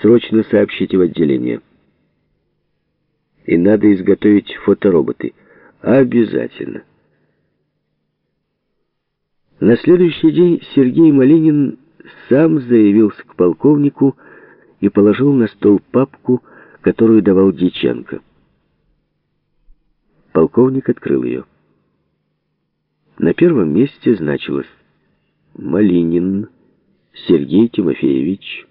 Срочно сообщите в отделение. И надо изготовить фотороботы. Обязательно. На следующий день Сергей Малинин сам заявился к полковнику и положил на стол папку, которую давал Дьяченко. Полковник открыл ее. На первом месте значилось «Малинин Сергей Тимофеевич»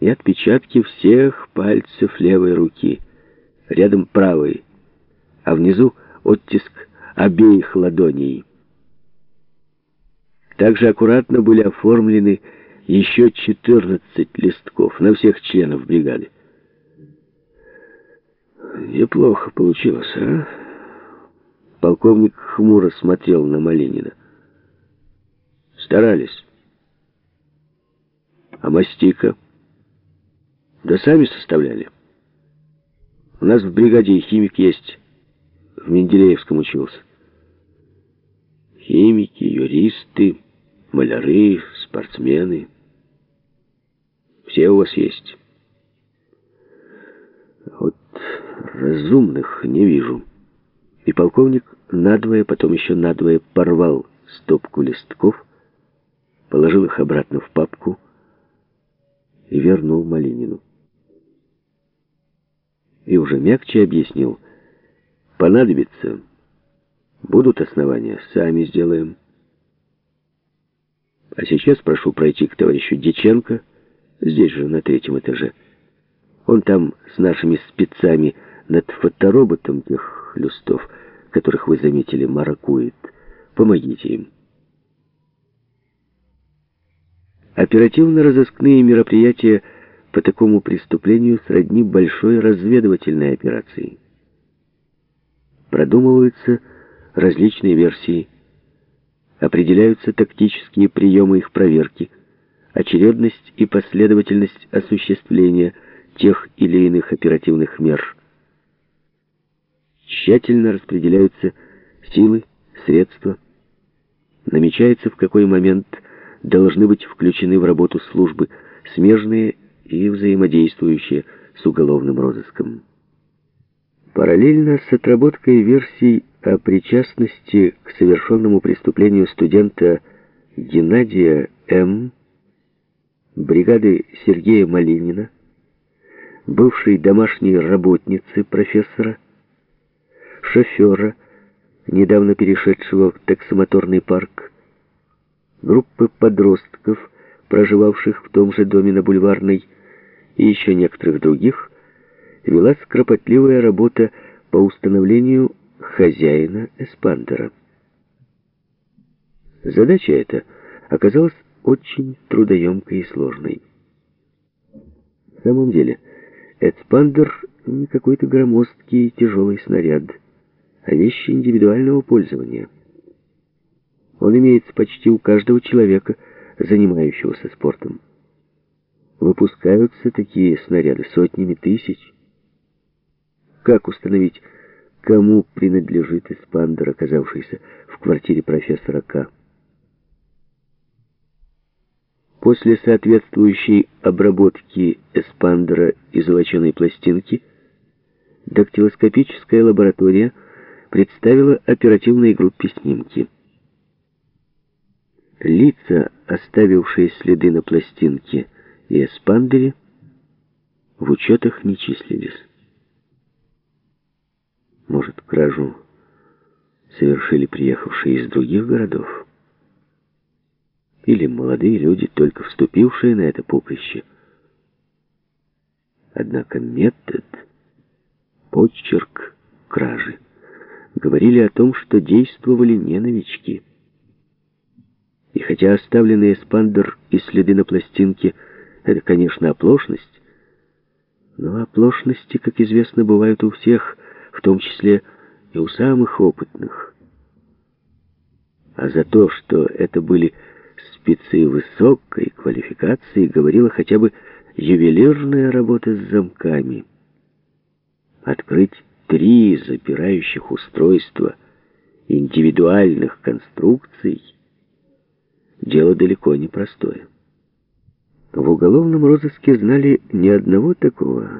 и отпечатки всех пальцев левой руки, рядом правой, а внизу оттиск обеих ладоней. Также аккуратно были оформлены еще 14 листков на всех членов бригады. Неплохо получилось, а? Полковник хмуро смотрел на Малинина. Старались. А мастика? Да сами составляли. У нас в бригаде химик есть. В Менделеевском учился. Химики, юристы, маляры, спортсмены. Все у вас есть. Вот разумных не вижу. И полковник надвое, потом еще надвое порвал стопку листков, положил их обратно в папку и вернул Малинину. И уже мягче объяснил, понадобится, будут основания, сами сделаем. А сейчас прошу пройти к товарищу Деченко, здесь же, на третьем этаже. Он там с нашими спецами над фотороботом тех люстов, которых вы заметили, маракует. Помогите им. Оперативно-розыскные мероприятия по такому преступлению сродни большой разведывательной операции. Продумываются различные версии, определяются тактические приемы их проверки, очередность и последовательность осуществления – тех или иных оперативных мер. Тщательно распределяются силы, средства. Намечается, в какой момент должны быть включены в работу службы, смежные и взаимодействующие с уголовным розыском. Параллельно с отработкой версий о причастности к совершенному преступлению студента Геннадия М., бригады Сергея Малинина, бывшей домашней работницы профессора, шофера, недавно перешедшего в таксомоторный парк, группы подростков, проживавших в том же доме на Бульварной, и еще некоторых других, велась кропотливая работа по установлению хозяина эспандера. Задача эта оказалась очень трудоемкой и сложной. В самом деле, Эцпандер не какой-то громоздкий и тяжелый снаряд, а вещи индивидуального пользования. Он имеется почти у каждого человека, занимающегося спортом. Выпускаются такие снаряды сотнями тысяч. Как установить, кому принадлежит эспандер, оказавшийся в квартире профессора К? После соответствующей обработки эспандера и золоченой пластинки дактилоскопическая лаборатория представила оперативной группе снимки. Лица, оставившие следы на пластинке и эспандере, в учетах не числились. Может, кражу совершили приехавшие из других городов? или молодые люди, только вступившие на это поприще. Однако метод, почерк кражи говорили о том, что действовали не новички. И хотя оставленный эспандер и следы на пластинке — это, конечно, оплошность, но оплошности, как известно, бывают у всех, в том числе и у самых опытных. А за то, что это были спецы высокой квалификации говорила хотя бы ювелирная работа с замками. Открыть три запирающих устройства индивидуальных конструкций — дело далеко не простое. В уголовном розыске знали ни одного такого